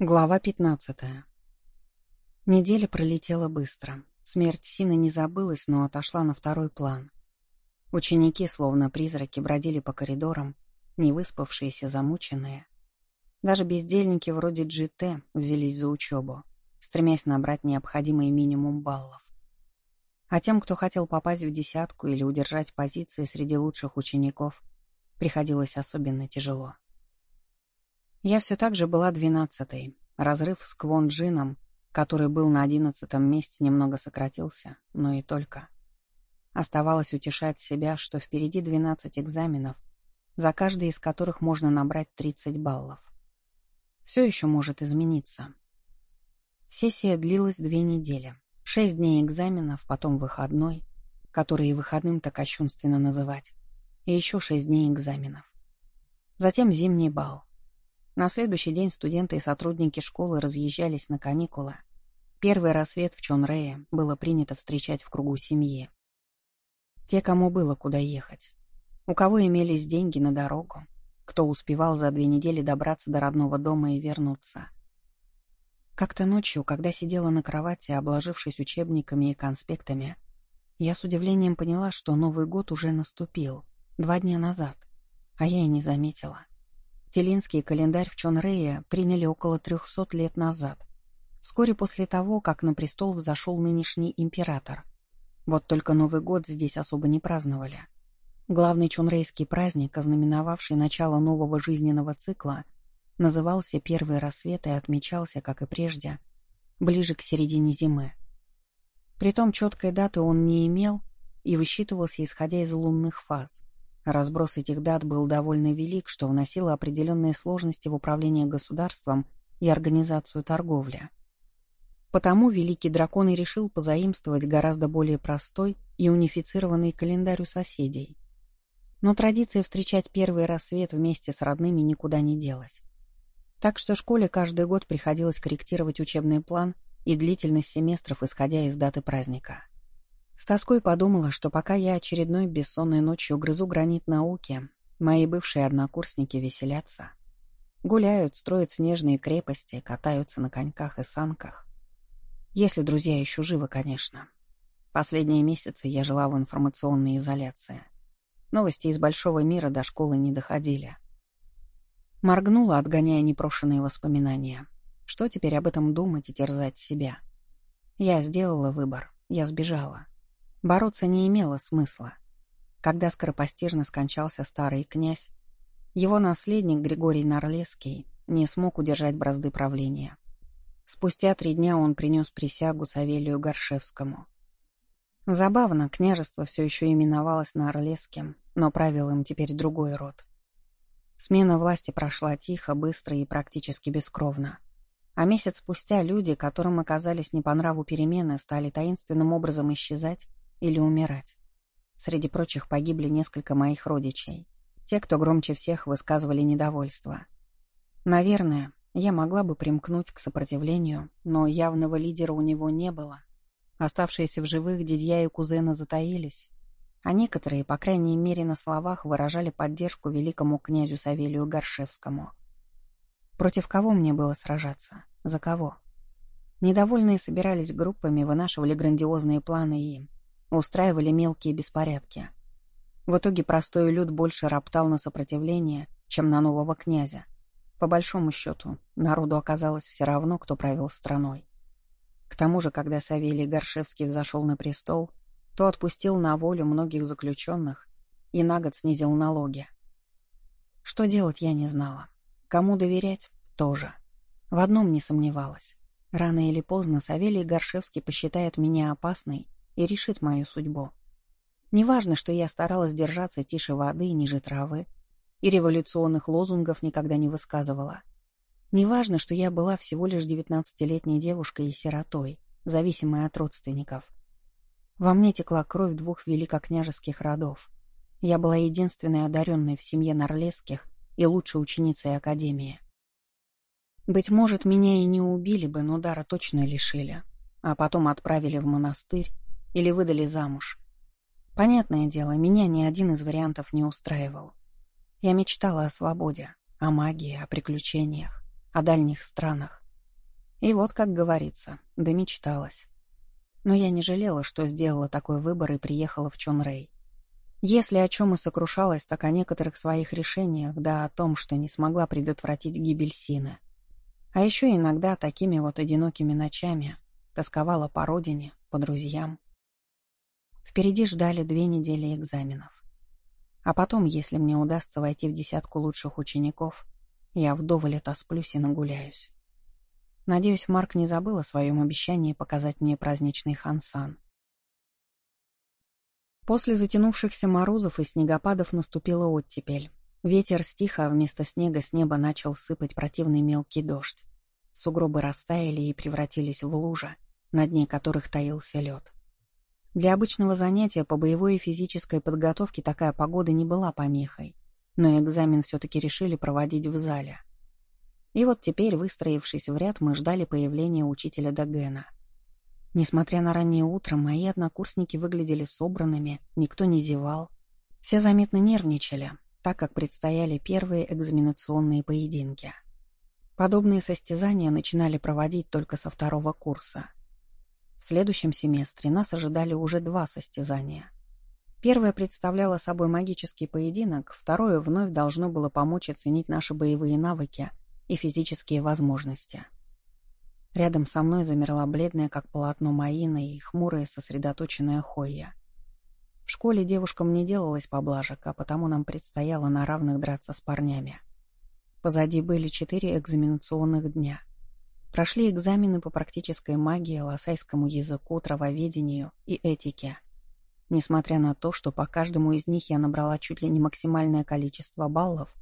Глава 15. Неделя пролетела быстро. Смерть Сины не забылась, но отошла на второй план. Ученики, словно призраки, бродили по коридорам, невыспавшиеся, замученные. Даже бездельники вроде GT взялись за учебу, стремясь набрать необходимый минимум баллов. А тем, кто хотел попасть в десятку или удержать позиции среди лучших учеников, приходилось особенно тяжело. Я все так же была двенадцатой. Разрыв с Квон который был на одиннадцатом месте, немного сократился, но и только. Оставалось утешать себя, что впереди двенадцать экзаменов, за каждый из которых можно набрать тридцать баллов. Все еще может измениться. Сессия длилась две недели. Шесть дней экзаменов, потом выходной, который и выходным так кощунственно называть, и еще шесть дней экзаменов. Затем зимний бал. На следующий день студенты и сотрудники школы разъезжались на каникулы. Первый рассвет в Чонрее было принято встречать в кругу семьи. Те, кому было куда ехать. У кого имелись деньги на дорогу. Кто успевал за две недели добраться до родного дома и вернуться. Как-то ночью, когда сидела на кровати, обложившись учебниками и конспектами, я с удивлением поняла, что Новый год уже наступил, два дня назад, а я и не заметила. Телинский календарь в Чонрее приняли около трехсот лет назад, вскоре после того, как на престол взошел нынешний император. Вот только Новый год здесь особо не праздновали. Главный чунрейский праздник, ознаменовавший начало нового жизненного цикла, назывался «Первый рассвет» и отмечался, как и прежде, ближе к середине зимы. Притом четкой даты он не имел и высчитывался исходя из лунных фаз — Разброс этих дат был довольно велик, что вносило определенные сложности в управление государством и организацию торговли. Потому Великий Дракон и решил позаимствовать гораздо более простой и унифицированный календарь у соседей. Но традиция встречать первый рассвет вместе с родными никуда не делась. Так что школе каждый год приходилось корректировать учебный план и длительность семестров, исходя из даты праздника. С тоской подумала, что пока я очередной бессонной ночью грызу гранит науки, мои бывшие однокурсники веселятся. Гуляют, строят снежные крепости, катаются на коньках и санках. Если друзья еще живы, конечно. Последние месяцы я жила в информационной изоляции. Новости из большого мира до школы не доходили. Моргнула, отгоняя непрошенные воспоминания. Что теперь об этом думать и терзать себя? Я сделала выбор, я сбежала. Бороться не имело смысла. Когда скоропостижно скончался старый князь, его наследник Григорий Нарлеский не смог удержать бразды правления. Спустя три дня он принес присягу Савелию Горшевскому. Забавно, княжество все еще именовалось Нарлеским, но правил им теперь другой род. Смена власти прошла тихо, быстро и практически бескровно. А месяц спустя люди, которым оказались не по нраву перемены, стали таинственным образом исчезать или умирать. Среди прочих погибли несколько моих родичей. Те, кто громче всех высказывали недовольство. Наверное, я могла бы примкнуть к сопротивлению, но явного лидера у него не было. Оставшиеся в живых дядья и кузены затаились, а некоторые, по крайней мере на словах, выражали поддержку великому князю Савелию Горшевскому. Против кого мне было сражаться? За кого? Недовольные собирались группами, вынашивали грандиозные планы и устраивали мелкие беспорядки. В итоге простой люд больше роптал на сопротивление, чем на нового князя. По большому счету, народу оказалось все равно, кто правил страной. К тому же, когда Савелий Горшевский взошел на престол, то отпустил на волю многих заключенных и на год снизил налоги. Что делать, я не знала. Кому доверять — тоже. В одном не сомневалась. Рано или поздно Савелий Горшевский посчитает меня опасной и решит мою судьбу. Неважно, что я старалась держаться тише воды и ниже травы, и революционных лозунгов никогда не высказывала. Неважно, что я была всего лишь девятнадцатилетней девушкой и сиротой, зависимой от родственников. Во мне текла кровь двух великокняжеских родов. Я была единственной одаренной в семье Норлесских и лучшей ученицей Академии. Быть может, меня и не убили бы, но дара точно лишили, а потом отправили в монастырь, или выдали замуж. Понятное дело, меня ни один из вариантов не устраивал. Я мечтала о свободе, о магии, о приключениях, о дальних странах. И вот, как говорится, домечталась. Но я не жалела, что сделала такой выбор и приехала в Чонрей. Если о чем и сокрушалась, так о некоторых своих решениях, да о том, что не смогла предотвратить гибель Сины. А еще иногда такими вот одинокими ночами тосковала по родине, по друзьям. Впереди ждали две недели экзаменов. А потом, если мне удастся войти в десятку лучших учеников, я вдоволь отосплюсь и нагуляюсь. Надеюсь, Марк не забыл о своем обещании показать мне праздничный Хансан. После затянувшихся морозов и снегопадов наступила оттепель. Ветер стих, а вместо снега с неба начал сыпать противный мелкий дождь. Сугробы растаяли и превратились в лужи, на дне которых таился лед. Для обычного занятия по боевой и физической подготовке такая погода не была помехой, но экзамен все-таки решили проводить в зале. И вот теперь, выстроившись в ряд, мы ждали появления учителя Дагена. Несмотря на раннее утро, мои однокурсники выглядели собранными, никто не зевал. Все заметно нервничали, так как предстояли первые экзаменационные поединки. Подобные состязания начинали проводить только со второго курса. В следующем семестре нас ожидали уже два состязания. Первое представляло собой магический поединок, второе вновь должно было помочь оценить наши боевые навыки и физические возможности. Рядом со мной замерла бледная, как полотно Маина, и хмурая, сосредоточенная Хойя. В школе девушкам не делалось поблажек, а потому нам предстояло на равных драться с парнями. Позади были четыре экзаменационных дня. Прошли экзамены по практической магии, лосайскому языку, травоведению и этике. Несмотря на то, что по каждому из них я набрала чуть ли не максимальное количество баллов,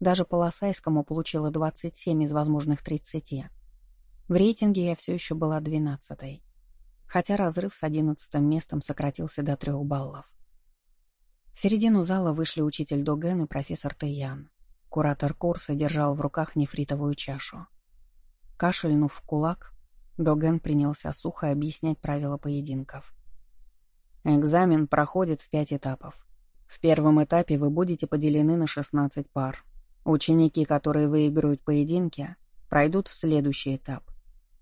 даже по лосайскому получила 27 из возможных 30. В рейтинге я все еще была двенадцатой, хотя разрыв с одиннадцатым местом сократился до трех баллов. В середину зала вышли учитель Доген и профессор Тэйян. Куратор курса держал в руках нефритовую чашу. Кашельнув в кулак, Доген принялся сухо объяснять правила поединков. Экзамен проходит в пять этапов. В первом этапе вы будете поделены на 16 пар. Ученики, которые выиграют поединки, пройдут в следующий этап.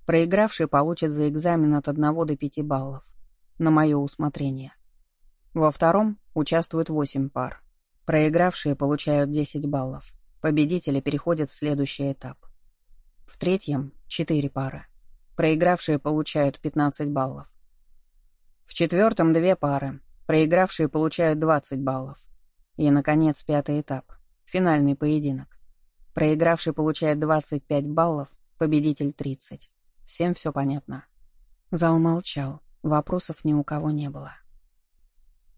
Проигравший получит за экзамен от 1 до 5 баллов. На мое усмотрение. Во втором участвуют 8 пар. Проигравшие получают 10 баллов. Победители переходят в следующий этап. В третьем — 4 пары. Проигравшие получают 15 баллов. В четвертом — две пары. Проигравшие получают 20 баллов. И, наконец, пятый этап — финальный поединок. Проигравший получает 25 баллов, победитель — 30. Всем все понятно. Зал молчал, вопросов ни у кого не было.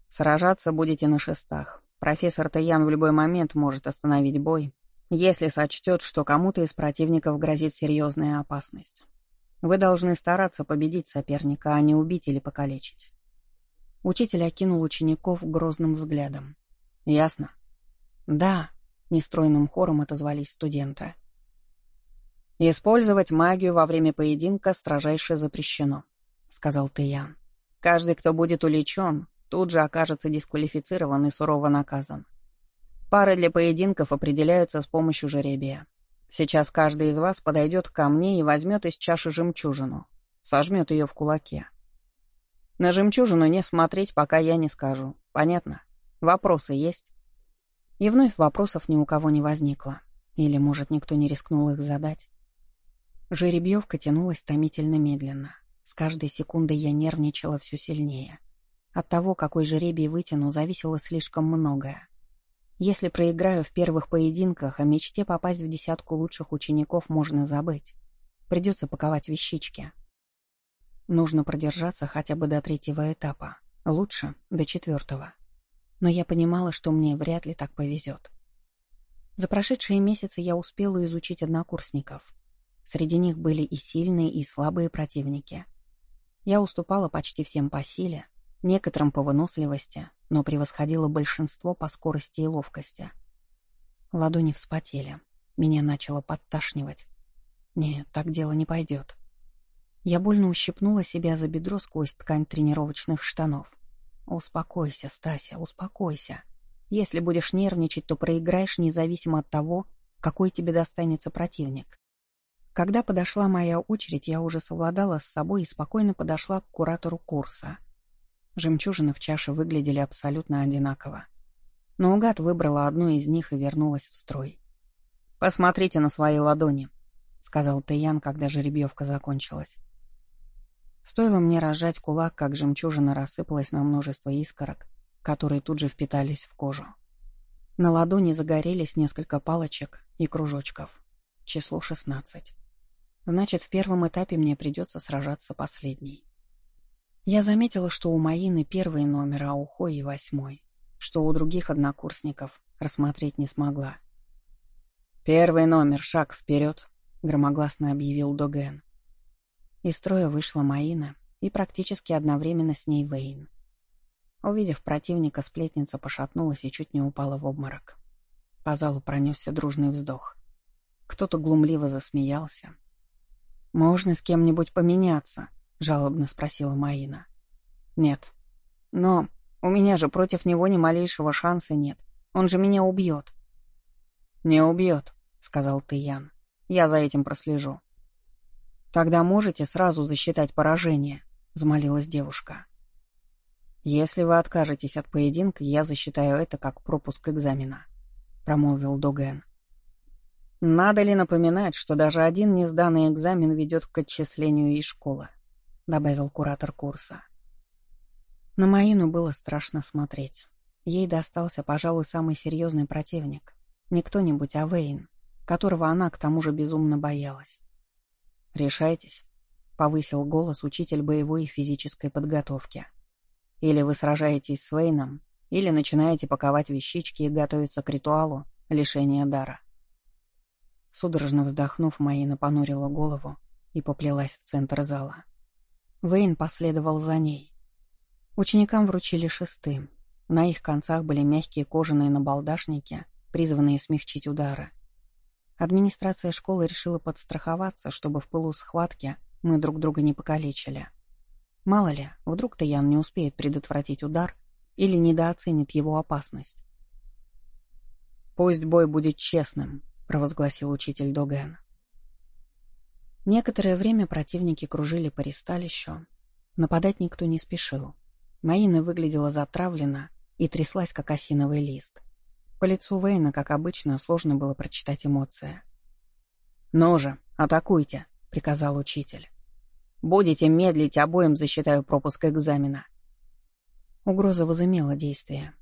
Сражаться будете на шестах. Профессор Таян в любой момент может остановить бой, если сочтет, что кому-то из противников грозит серьезная опасность. Вы должны стараться победить соперника, а не убить или покалечить. Учитель окинул учеников грозным взглядом. «Ясно?» «Да», — нестройным хором отозвались студенты. «Использовать магию во время поединка строжайше запрещено», — сказал Тиян. «Каждый, кто будет уличен, тут же окажется дисквалифицирован и сурово наказан. Пары для поединков определяются с помощью жеребия. Сейчас каждый из вас подойдет ко мне и возьмет из чаши жемчужину, сожмет ее в кулаке. На жемчужину не смотреть, пока я не скажу. Понятно? Вопросы есть?» И вновь вопросов ни у кого не возникло. Или, может, никто не рискнул их задать. Жеребьевка тянулась томительно медленно. С каждой секундой я нервничала все сильнее. От того, какой жеребий вытяну, зависело слишком многое. Если проиграю в первых поединках, о мечте попасть в десятку лучших учеников можно забыть. Придется паковать вещички. Нужно продержаться хотя бы до третьего этапа. Лучше — до четвертого. Но я понимала, что мне вряд ли так повезет. За прошедшие месяцы я успела изучить однокурсников. Среди них были и сильные, и слабые противники. Я уступала почти всем по силе, некоторым по выносливости, но превосходила большинство по скорости и ловкости. Ладони вспотели. Меня начало подташнивать. Нет, так дело не пойдет. Я больно ущипнула себя за бедро сквозь ткань тренировочных штанов. «Успокойся, Стася, успокойся. Если будешь нервничать, то проиграешь независимо от того, какой тебе достанется противник. Когда подошла моя очередь, я уже совладала с собой и спокойно подошла к куратору курса. Жемчужины в чаше выглядели абсолютно одинаково. Но угад выбрала одну из них и вернулась в строй. «Посмотрите на свои ладони», — сказал Таян, когда жеребьевка закончилась. Стоило мне разжать кулак, как жемчужина рассыпалась на множество искорок, которые тут же впитались в кожу. На ладони загорелись несколько палочек и кружочков. Число шестнадцать. Значит, в первом этапе мне придется сражаться последней. Я заметила, что у Маины первый номер, а у Хои восьмой, что у других однокурсников рассмотреть не смогла. «Первый номер, шаг вперед», — громогласно объявил Доген. Из строя вышла Маина и практически одновременно с ней Вейн. Увидев противника, сплетница пошатнулась и чуть не упала в обморок. По залу пронесся дружный вздох. Кто-то глумливо засмеялся. «Можно с кем-нибудь поменяться?» — жалобно спросила Маина. «Нет. Но у меня же против него ни малейшего шанса нет. Он же меня убьет». «Не убьет», — сказал Тыян. «Я за этим прослежу». «Тогда можете сразу засчитать поражение», — взмолилась девушка. «Если вы откажетесь от поединка, я засчитаю это как пропуск экзамена», — промолвил Доген. «Надо ли напоминать, что даже один несданный экзамен ведет к отчислению из школы?» — добавил куратор курса. На Маину было страшно смотреть. Ей достался, пожалуй, самый серьезный противник. Не кто-нибудь, а Вейн, которого она к тому же безумно боялась. «Решайтесь», — повысил голос учитель боевой и физической подготовки. Или вы сражаетесь с Вейном, или начинаете паковать вещички и готовиться к ритуалу лишения дара. Судорожно вздохнув, Маина понурила голову и поплелась в центр зала. Вейн последовал за ней. Ученикам вручили шесты. На их концах были мягкие кожаные набалдашники, призванные смягчить удары. Администрация школы решила подстраховаться, чтобы в пылу схватки мы друг друга не покалечили. Мало ли, вдруг Таян не успеет предотвратить удар или недооценит его опасность. «Пусть бой будет честным», — провозгласил учитель Доген. Некоторое время противники кружили по ристалищу. Нападать никто не спешил. Маина выглядела затравленно и тряслась, как осиновый лист. По лицу Вейна, как обычно, сложно было прочитать эмоции. «Ну же, атакуйте», — приказал учитель. Будете медлить, обоим засчитаю пропуск экзамена. Угроза возымела действие.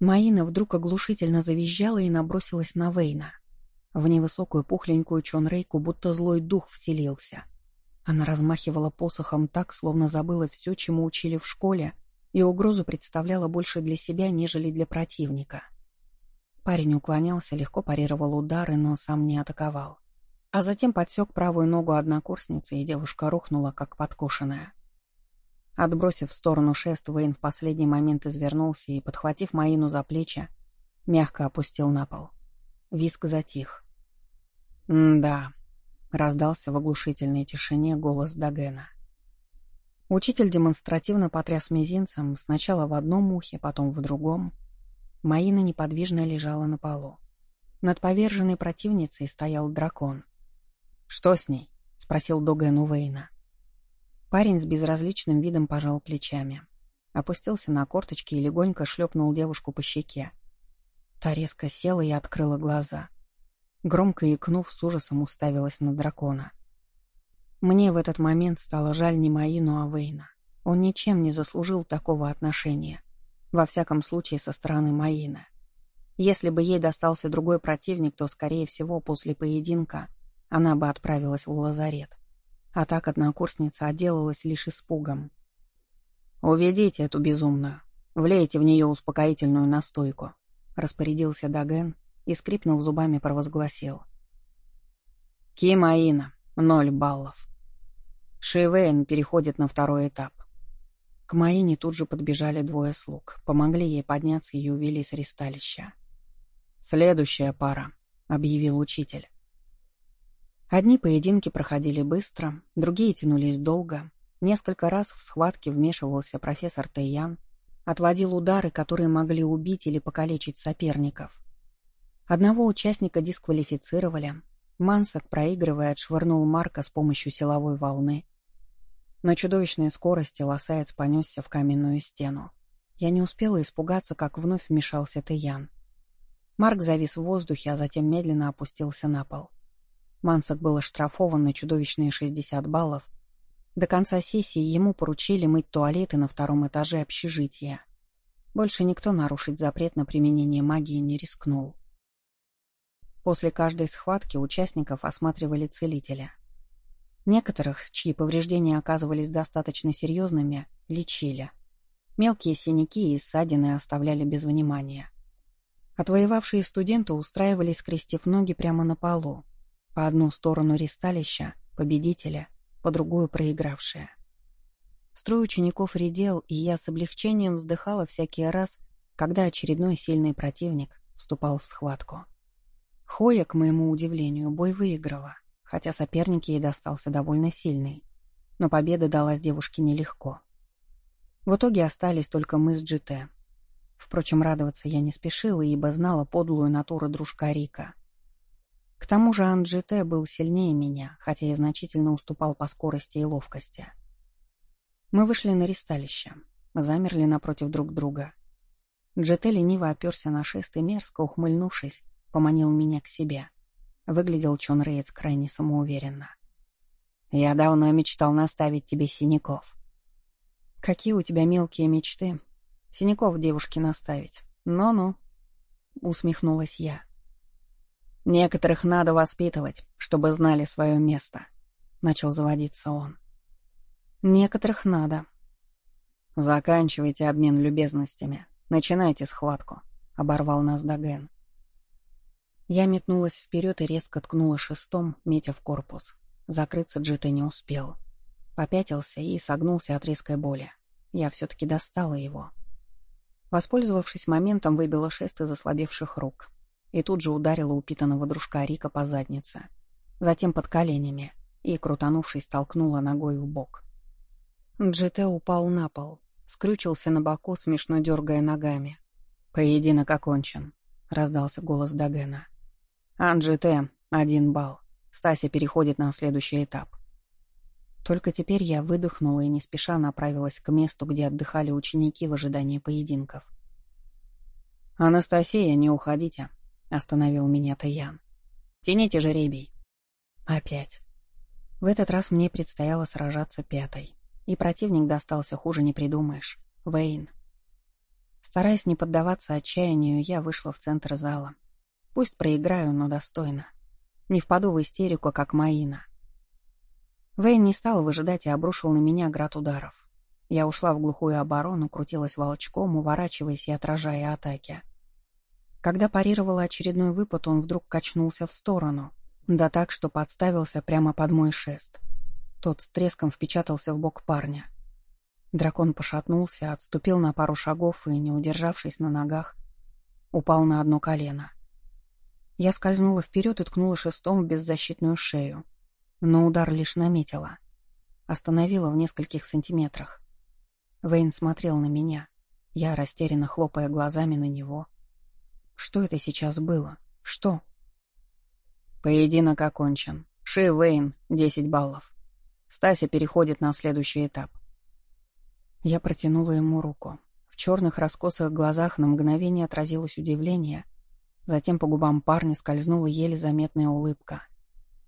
Маина вдруг оглушительно завизжала и набросилась на Вейна. В невысокую пухленькую Чонрейку будто злой дух вселился. Она размахивала посохом так, словно забыла все, чему учили в школе, и угрозу представляла больше для себя, нежели для противника. Парень уклонялся, легко парировал удары, но сам не атаковал а затем подсек правую ногу однокурсницы, и девушка рухнула, как подкошенная. Отбросив в сторону шест, Вейн в последний момент извернулся и, подхватив Маину за плечи, мягко опустил на пол. Виск затих. «Да», — раздался в оглушительной тишине голос Дагена. Учитель демонстративно потряс мизинцем, сначала в одном ухе, потом в другом. Маина неподвижно лежала на полу. Над поверженной противницей стоял дракон. «Что с ней?» — спросил Доген у Вейна. Парень с безразличным видом пожал плечами. Опустился на корточки и легонько шлепнул девушку по щеке. Та резко села и открыла глаза. Громко икнув, с ужасом уставилась на дракона. Мне в этот момент стало жаль не Маину, а Вейна. Он ничем не заслужил такого отношения. Во всяком случае, со стороны Маина. Если бы ей достался другой противник, то, скорее всего, после поединка она бы отправилась в лазарет. А так однокурсница отделалась лишь испугом. «Уведите эту безумную. Влейте в нее успокоительную настойку», — распорядился Даген и, скрипнув зубами, провозгласил. «Кимаина, ноль баллов. Шивейн переходит на второй этап». К Маине тут же подбежали двое слуг, помогли ей подняться и увели с ристалища. «Следующая пара», — объявил учитель. Одни поединки проходили быстро, другие тянулись долго. Несколько раз в схватке вмешивался профессор Тейян, отводил удары, которые могли убить или покалечить соперников. Одного участника дисквалифицировали, Мансак, проигрывая, отшвырнул Марка с помощью силовой волны. На чудовищной скорости лосаец понесся в каменную стену. Я не успела испугаться, как вновь вмешался Таян. Марк завис в воздухе, а затем медленно опустился на пол. Мансак был оштрафован на чудовищные 60 баллов. До конца сессии ему поручили мыть туалеты на втором этаже общежития. Больше никто нарушить запрет на применение магии не рискнул. После каждой схватки участников осматривали целителя. Некоторых, чьи повреждения оказывались достаточно серьезными, лечили. Мелкие синяки и ссадины оставляли без внимания. Отвоевавшие студенты устраивались, скрестив ноги прямо на полу. По одну сторону ристалища — победителя, по другую — проигравшая. Строй учеников редел, и я с облегчением вздыхала всякий раз, когда очередной сильный противник вступал в схватку. Хоя, к моему удивлению, бой выиграла, хотя соперник ей достался довольно сильный. Но победа далась девушке нелегко. В итоге остались только мы с GT. Впрочем, радоваться я не спешила, ибо знала подлую натуру дружка Рика. К тому же Анджите был сильнее меня, хотя и значительно уступал по скорости и ловкости. Мы вышли на ристалище, замерли напротив друг друга. Джете лениво оперся на шест и мерзко, ухмыльнувшись, поманил меня к себе. Выглядел Чон Рейц крайне самоуверенно. «Я давно мечтал наставить тебе синяков». «Какие у тебя мелкие мечты?» Синяков девушке наставить. Ну-ну, усмехнулась я. Некоторых надо воспитывать, чтобы знали свое место, начал заводиться он. Некоторых надо. Заканчивайте обмен любезностями. Начинайте схватку, оборвал нас Даген. Я метнулась вперед и резко ткнула шестом, метя в корпус. Закрыться Джита не успел. Попятился и согнулся от резкой боли. Я все-таки достала его. Воспользовавшись моментом, выбила шест из ослабевших рук и тут же ударила упитанного дружка Рика по заднице, затем под коленями и, крутанувшись, толкнула ногой в бок. Джите упал на пол, скрючился на боку, смешно дергая ногами. «Поединок окончен», — раздался голос Дагена. «Анджите, один балл. Стася переходит на следующий этап. Только теперь я выдохнула и не спеша направилась к месту, где отдыхали ученики в ожидании поединков. «Анастасия, не уходите», — остановил меня Таян. «Тяните жеребий». Опять. В этот раз мне предстояло сражаться пятой. И противник достался хуже не придумаешь. Вейн. Стараясь не поддаваться отчаянию, я вышла в центр зала. Пусть проиграю, но достойно. Не впаду в истерику, как Маина. Вейн не стал выжидать и обрушил на меня град ударов. Я ушла в глухую оборону, крутилась волчком, уворачиваясь и отражая атаки. Когда парировала очередной выпад, он вдруг качнулся в сторону, да так, что подставился прямо под мой шест. Тот с треском впечатался в бок парня. Дракон пошатнулся, отступил на пару шагов и, не удержавшись на ногах, упал на одно колено. Я скользнула вперед и ткнула шестом в беззащитную шею но удар лишь наметила. Остановила в нескольких сантиметрах. Вейн смотрел на меня, я растерянно хлопая глазами на него. Что это сейчас было? Что? Поединок окончен. Ши Вейн, 10 баллов. Стася переходит на следующий этап. Я протянула ему руку. В черных раскосых глазах на мгновение отразилось удивление, затем по губам парня скользнула еле заметная улыбка.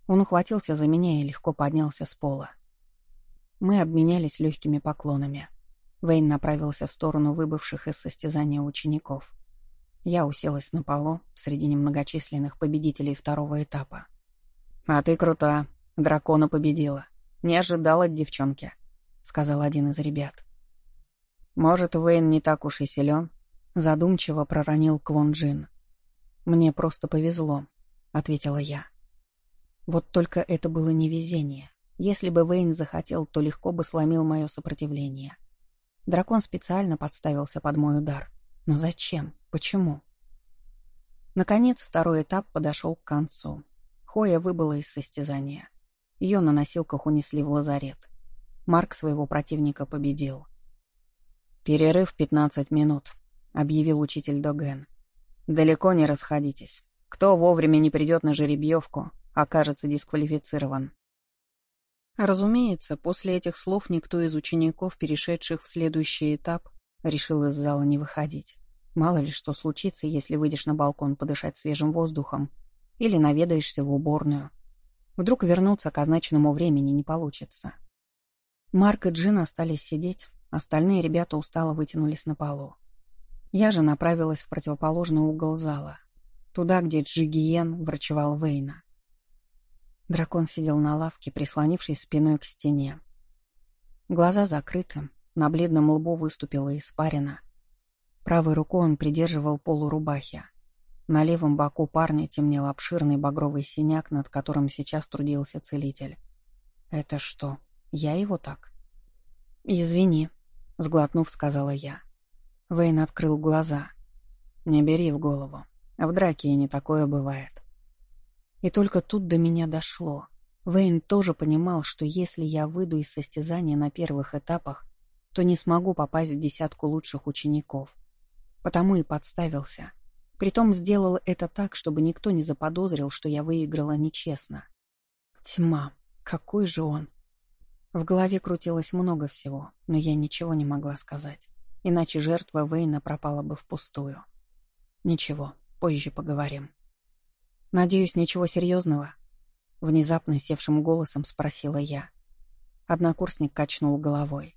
Он ухватился за меня и легко поднялся с пола. Мы обменялись легкими поклонами. Вейн направился в сторону выбывших из состязания учеников. Я уселась на полу среди немногочисленных победителей второго этапа. «А ты крута. Дракона победила. Не ожидала от девчонки», — сказал один из ребят. «Может, Вейн не так уж и силен?» — задумчиво проронил Квон Джин. «Мне просто повезло», — ответила я. Вот только это было не везение. Если бы Вейн захотел, то легко бы сломил мое сопротивление. Дракон специально подставился под мой удар. Но зачем? Почему? Наконец, второй этап подошел к концу. Хоя выбыла из состязания. Ее на носилках унесли в лазарет. Марк своего противника победил. «Перерыв пятнадцать минут», — объявил учитель Доген. «Далеко не расходитесь. Кто вовремя не придет на жеребьевку, окажется дисквалифицирован. Разумеется, после этих слов никто из учеников, перешедших в следующий этап, решил из зала не выходить. Мало ли что случится, если выйдешь на балкон подышать свежим воздухом или наведаешься в уборную. Вдруг вернуться к означенному времени не получится. Марк и Джин остались сидеть, остальные ребята устало вытянулись на полу. Я же направилась в противоположный угол зала, туда, где Джигиен врачевал Вейна. Дракон сидел на лавке, прислонившись спиной к стене. Глаза закрыты, на бледном лбу выступила испарина. Правой рукой он придерживал полурубахи. На левом боку парня темнел обширный багровый синяк, над которым сейчас трудился целитель. «Это что, я его так?» «Извини», — сглотнув, сказала я. Вейн открыл глаза. «Не бери в голову. В драке и не такое бывает. И только тут до меня дошло. Вейн тоже понимал, что если я выйду из состязания на первых этапах, то не смогу попасть в десятку лучших учеников. Потому и подставился. Притом сделал это так, чтобы никто не заподозрил, что я выиграла нечестно. Тьма. Какой же он? В голове крутилось много всего, но я ничего не могла сказать. Иначе жертва Вейна пропала бы впустую. Ничего, позже поговорим. «Надеюсь, ничего серьезного?» Внезапно севшим голосом спросила я. Однокурсник качнул головой.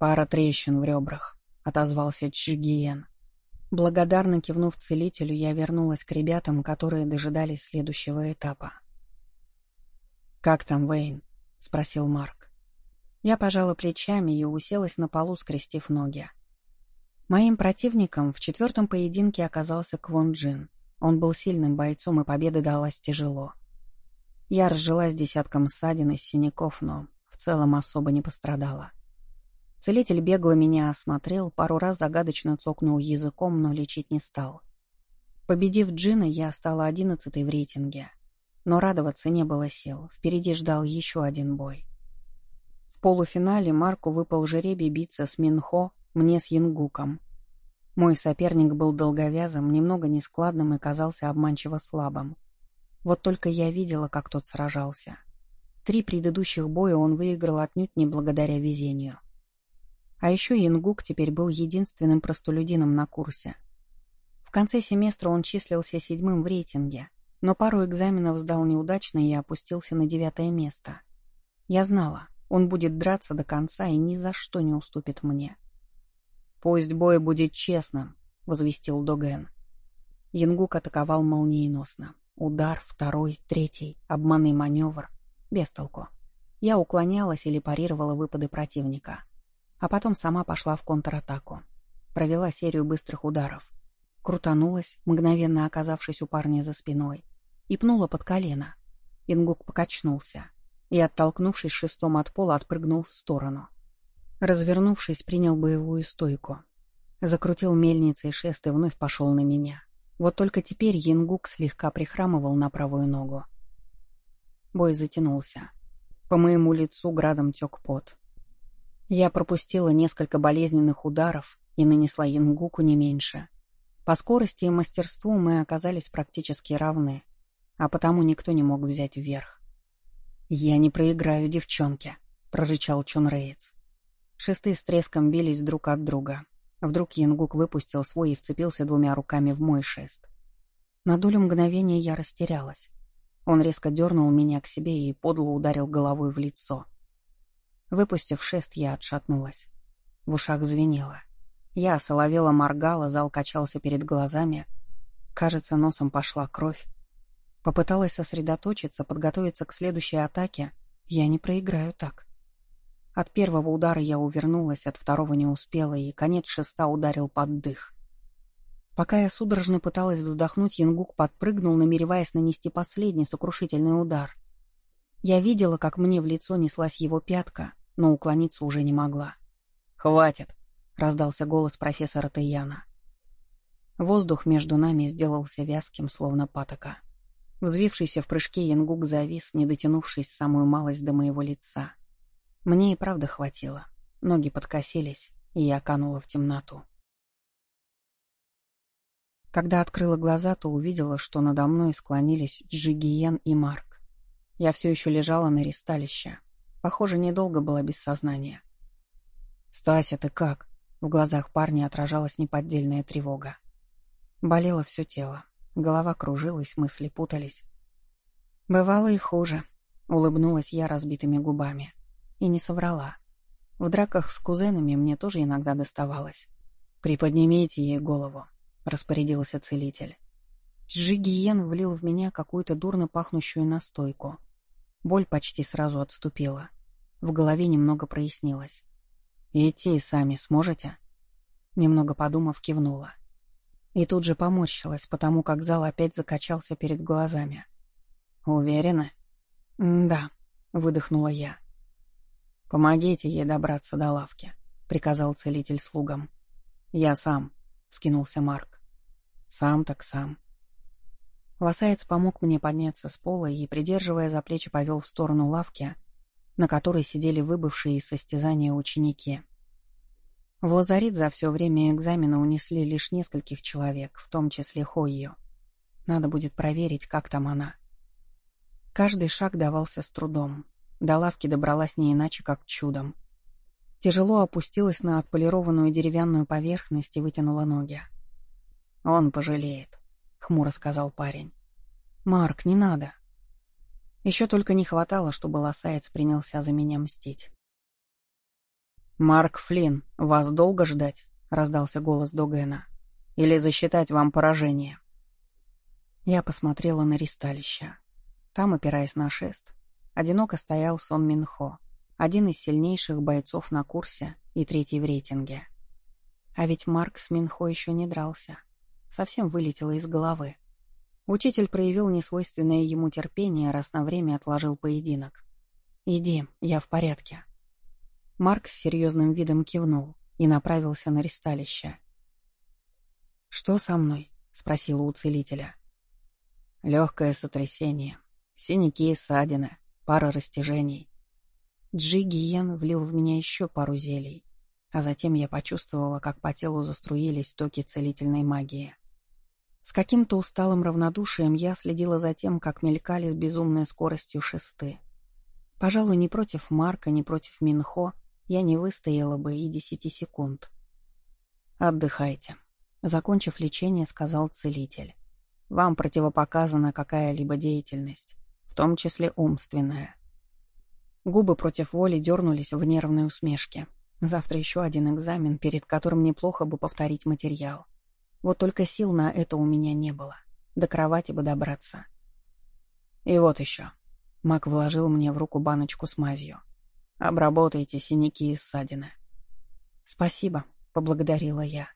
«Пара трещин в ребрах», — отозвался Чжигиен. Благодарно кивнув целителю, я вернулась к ребятам, которые дожидались следующего этапа. «Как там Вейн?» — спросил Марк. Я пожала плечами и уселась на полу, скрестив ноги. Моим противником в четвертом поединке оказался Квон Джин. Он был сильным бойцом, и победа далась тяжело. Я разжилась десятком ссадин и синяков, но в целом особо не пострадала. Целитель бегло меня осмотрел, пару раз загадочно цокнул языком, но лечить не стал. Победив Джина, я стала одиннадцатой в рейтинге. Но радоваться не было сил, впереди ждал еще один бой. В полуфинале Марку выпал жеребий биться с Минхо, мне с Янгуком. Мой соперник был долговязым, немного нескладным и казался обманчиво слабым. Вот только я видела, как тот сражался. Три предыдущих боя он выиграл отнюдь не благодаря везению. А еще Янгук теперь был единственным простолюдином на курсе. В конце семестра он числился седьмым в рейтинге, но пару экзаменов сдал неудачно и опустился на девятое место. Я знала, он будет драться до конца и ни за что не уступит мне. «Пусть бой будет честным», — возвестил Доген. Янгук атаковал молниеносно. Удар, второй, третий, обманный маневр. Без толку. Я уклонялась или парировала выпады противника. А потом сама пошла в контратаку. Провела серию быстрых ударов. Крутанулась, мгновенно оказавшись у парня за спиной, и пнула под колено. Ингук покачнулся и, оттолкнувшись шестом от пола, отпрыгнул в сторону. Развернувшись, принял боевую стойку. Закрутил мельницей шест и вновь пошел на меня. Вот только теперь Янгук слегка прихрамывал на правую ногу. Бой затянулся. По моему лицу градом тек пот. Я пропустила несколько болезненных ударов и нанесла Янгуку не меньше. По скорости и мастерству мы оказались практически равны, а потому никто не мог взять вверх. «Я не проиграю, девчонки», — прорычал Чон Рейц. Шесты с треском бились друг от друга. Вдруг Янгук выпустил свой и вцепился двумя руками в мой шест. На долю мгновения я растерялась. Он резко дернул меня к себе и подло ударил головой в лицо. Выпустив шест, я отшатнулась. В ушах звенело. Я соловела моргала, зал качался перед глазами. Кажется, носом пошла кровь. Попыталась сосредоточиться, подготовиться к следующей атаке. Я не проиграю так. От первого удара я увернулась, от второго не успела, и конец шеста ударил под дых. Пока я судорожно пыталась вздохнуть, Янгук подпрыгнул, намереваясь нанести последний сокрушительный удар. Я видела, как мне в лицо неслась его пятка, но уклониться уже не могла. «Хватит!» — раздался голос профессора Таяна. Воздух между нами сделался вязким, словно патока. Взвившийся в прыжке Янгук завис, не дотянувшись самую малость до моего лица. Мне и правда хватило. Ноги подкосились, и я канула в темноту. Когда открыла глаза, то увидела, что надо мной склонились Джигиен и Марк. Я все еще лежала на ристалище. Похоже, недолго была без сознания. «Стася, ты как?» В глазах парня отражалась неподдельная тревога. Болело все тело. Голова кружилась, мысли путались. «Бывало и хуже», — улыбнулась я разбитыми губами. И не соврала. В драках с кузенами мне тоже иногда доставалось. «Приподнимите ей голову», — распорядился целитель. Джигиен влил в меня какую-то дурно пахнущую настойку. Боль почти сразу отступила. В голове немного прояснилось. «Идти сами сможете?» Немного подумав, кивнула. И тут же поморщилась, потому как зал опять закачался перед глазами. «Уверены?» «Да», — выдохнула я. «Помогите ей добраться до лавки», — приказал целитель слугам. «Я сам», — скинулся Марк. «Сам так сам». Лосаец помог мне подняться с пола и, придерживая за плечи, повел в сторону лавки, на которой сидели выбывшие из состязания ученики. В лазарет за все время экзамена унесли лишь нескольких человек, в том числе Хойю. Надо будет проверить, как там она. Каждый шаг давался с трудом. До лавки добралась не иначе, как чудом. Тяжело опустилась на отполированную деревянную поверхность и вытянула ноги. «Он пожалеет», — хмуро сказал парень. «Марк, не надо». Еще только не хватало, чтобы лосаец принялся за меня мстить. «Марк Флинн, вас долго ждать?» — раздался голос Догена. «Или засчитать вам поражение?» Я посмотрела на ристалище. Там, опираясь на шест, одиноко стоял Сон Минхо, один из сильнейших бойцов на курсе и третий в рейтинге. А ведь Марк с Минхо еще не дрался. Совсем вылетело из головы. Учитель проявил несвойственное ему терпение, раз на время отложил поединок. «Иди, я в порядке». Марк с серьезным видом кивнул и направился на ристалище. «Что со мной?» — спросила у целителя. «Легкое сотрясение. Синяки, ссадины, пара растяжений». Джи Гиен влил в меня еще пару зелий, а затем я почувствовала, как по телу заструились токи целительной магии. С каким-то усталым равнодушием я следила за тем, как мелькали с безумной скоростью шесты. Пожалуй, ни против Марка, ни против Минхо я не выстояла бы и десяти секунд. «Отдыхайте», — закончив лечение, сказал целитель. «Вам противопоказана какая-либо деятельность, в том числе умственная». Губы против воли дернулись в нервной усмешке. Завтра еще один экзамен, перед которым неплохо бы повторить материал. Вот только сил на это у меня не было. До кровати бы добраться. И вот еще. Мак вложил мне в руку баночку с мазью. Обработайте синяки и ссадины. Спасибо, поблагодарила я.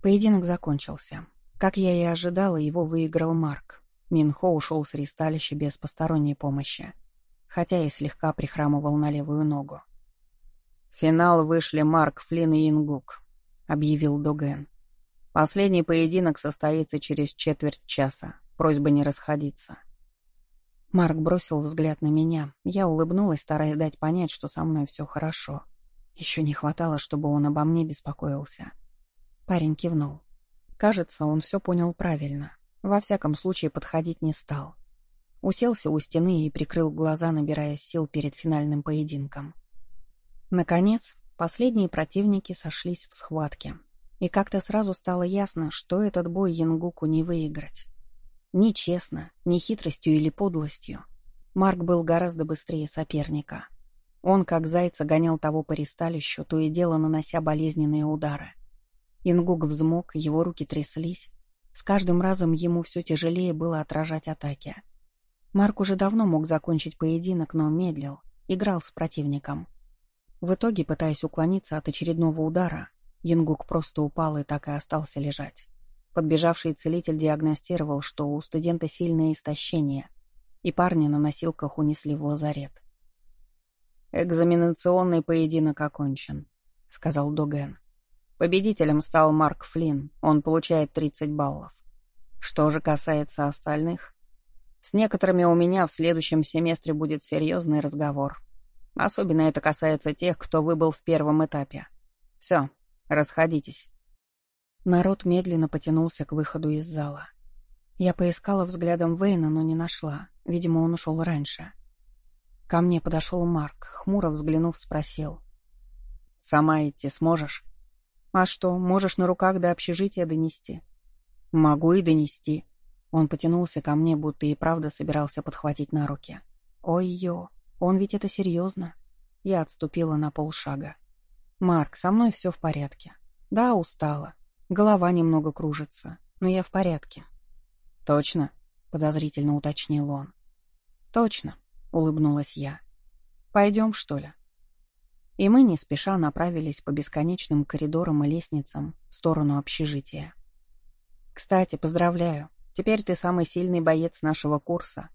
Поединок закончился. Как я и ожидала, его выиграл Марк. Минхо ушел с ристалища без посторонней помощи, хотя и слегка прихрамывал на левую ногу. «В финал вышли Марк, Флинн и Ингук», — объявил Доген. «Последний поединок состоится через четверть часа. Просьба не расходиться». Марк бросил взгляд на меня. Я улыбнулась, стараясь дать понять, что со мной все хорошо. Еще не хватало, чтобы он обо мне беспокоился. Парень кивнул. Кажется, он все понял правильно. Во всяком случае, подходить не стал. Уселся у стены и прикрыл глаза, набирая сил перед финальным поединком. Наконец, последние противники сошлись в схватке. И как-то сразу стало ясно, что этот бой Янгуку не выиграть. Ни честно, ни хитростью или подлостью. Марк был гораздо быстрее соперника. Он, как зайца, гонял того по ристалищу, то и дело нанося болезненные удары. Ингук взмок, его руки тряслись. С каждым разом ему все тяжелее было отражать атаки. Марк уже давно мог закончить поединок, но медлил, играл с противником. В итоге, пытаясь уклониться от очередного удара, Янгук просто упал и так и остался лежать. Подбежавший целитель диагностировал, что у студента сильное истощение, и парня на носилках унесли в лазарет. «Экзаменационный поединок окончен», — сказал Доген. «Победителем стал Марк Флинн, он получает 30 баллов. Что же касается остальных, с некоторыми у меня в следующем семестре будет серьезный разговор. Особенно это касается тех, кто выбыл в первом этапе. Все, расходитесь». Народ медленно потянулся к выходу из зала. Я поискала взглядом Вейна, но не нашла. Видимо, он ушел раньше. Ко мне подошел Марк, хмуро взглянув, спросил. «Сама идти сможешь?» «А что, можешь на руках до общежития донести?» «Могу и донести». Он потянулся ко мне, будто и правда собирался подхватить на руки. «Ой-ё, он ведь это серьезно?» Я отступила на полшага. «Марк, со мной все в порядке. Да, устала. Голова немного кружится, но я в порядке». «Точно?» — подозрительно уточнил он. «Точно», — улыбнулась я. «Пойдем, что ли?» И мы не спеша направились по бесконечным коридорам и лестницам в сторону общежития. «Кстати, поздравляю. Теперь ты самый сильный боец нашего курса».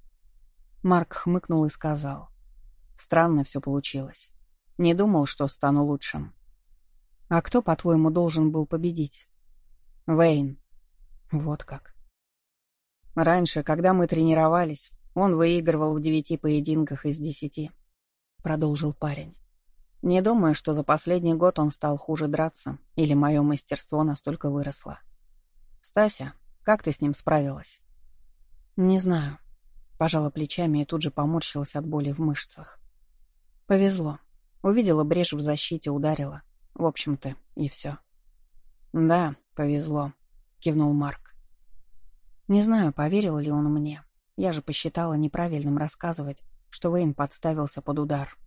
Марк хмыкнул и сказал. «Странно все получилось. Не думал, что стану лучшим». «А кто, по-твоему, должен был победить?» «Вейн». «Вот как». «Раньше, когда мы тренировались, он выигрывал в девяти поединках из десяти», — продолжил парень. «Не думаю, что за последний год он стал хуже драться, или мое мастерство настолько выросло. Стася, как ты с ним справилась?» «Не знаю», — пожала плечами и тут же поморщилась от боли в мышцах. «Повезло. Увидела брешь в защите, ударила. В общем-то, и все». «Да, повезло», — кивнул Марк. Не знаю, поверил ли он мне. Я же посчитала неправильным рассказывать, что Вейн подставился под удар.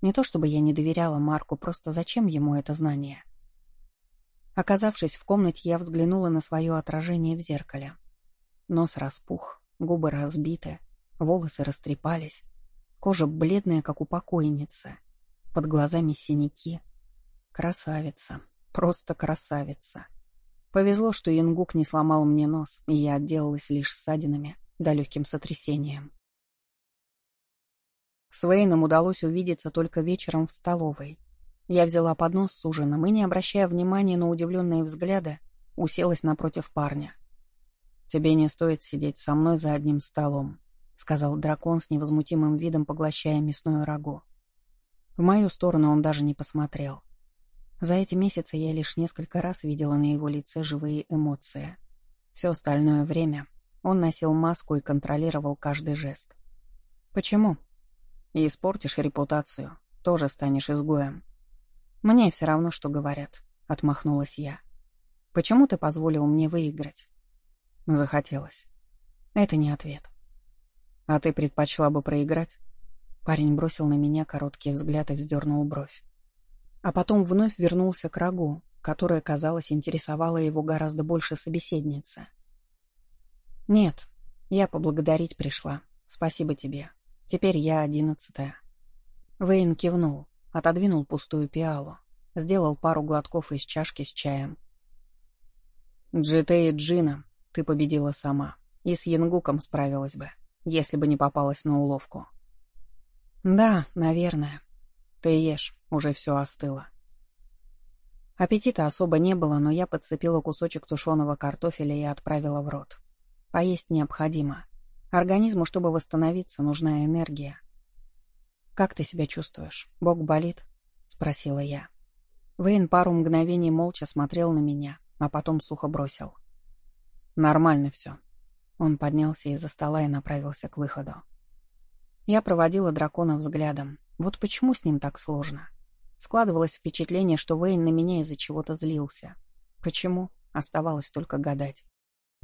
Не то чтобы я не доверяла Марку, просто зачем ему это знание? Оказавшись в комнате, я взглянула на свое отражение в зеркале. Нос распух, губы разбиты, волосы растрепались, кожа бледная, как у покойницы, под глазами синяки. Красавица, просто красавица. Повезло, что Янгук не сломал мне нос, и я отделалась лишь ссадинами да легким сотрясением. С Вейном удалось увидеться только вечером в столовой. Я взяла поднос с ужином и, не обращая внимания на удивленные взгляды, уселась напротив парня. «Тебе не стоит сидеть со мной за одним столом», — сказал дракон с невозмутимым видом, поглощая мясную рагу. В мою сторону он даже не посмотрел. За эти месяцы я лишь несколько раз видела на его лице живые эмоции. Все остальное время он носил маску и контролировал каждый жест. «Почему?» «И испортишь репутацию. Тоже станешь изгоем». «Мне все равно, что говорят», — отмахнулась я. «Почему ты позволил мне выиграть?» Захотелось. Это не ответ. «А ты предпочла бы проиграть?» Парень бросил на меня короткий взгляд и вздернул бровь. А потом вновь вернулся к рагу, которая, казалось, интересовала его гораздо больше собеседницы. «Нет, я поблагодарить пришла. Спасибо тебе. Теперь я одиннадцатая». Вейн кивнул, отодвинул пустую пиалу, сделал пару глотков из чашки с чаем. «Джите Джина, ты победила сама. И с Янгуком справилась бы, если бы не попалась на уловку». «Да, наверное. Ты ешь, уже все остыло». Аппетита особо не было, но я подцепила кусочек тушеного картофеля и отправила в рот. Поесть необходимо. Организму, чтобы восстановиться, нужна энергия. «Как ты себя чувствуешь? Бог болит?» — спросила я. Вейн пару мгновений молча смотрел на меня, а потом сухо бросил. «Нормально все». Он поднялся из-за стола и направился к выходу. Я проводила дракона взглядом. Вот почему с ним так сложно? Складывалось впечатление, что Вейн на меня из-за чего-то злился. Почему? Оставалось только гадать.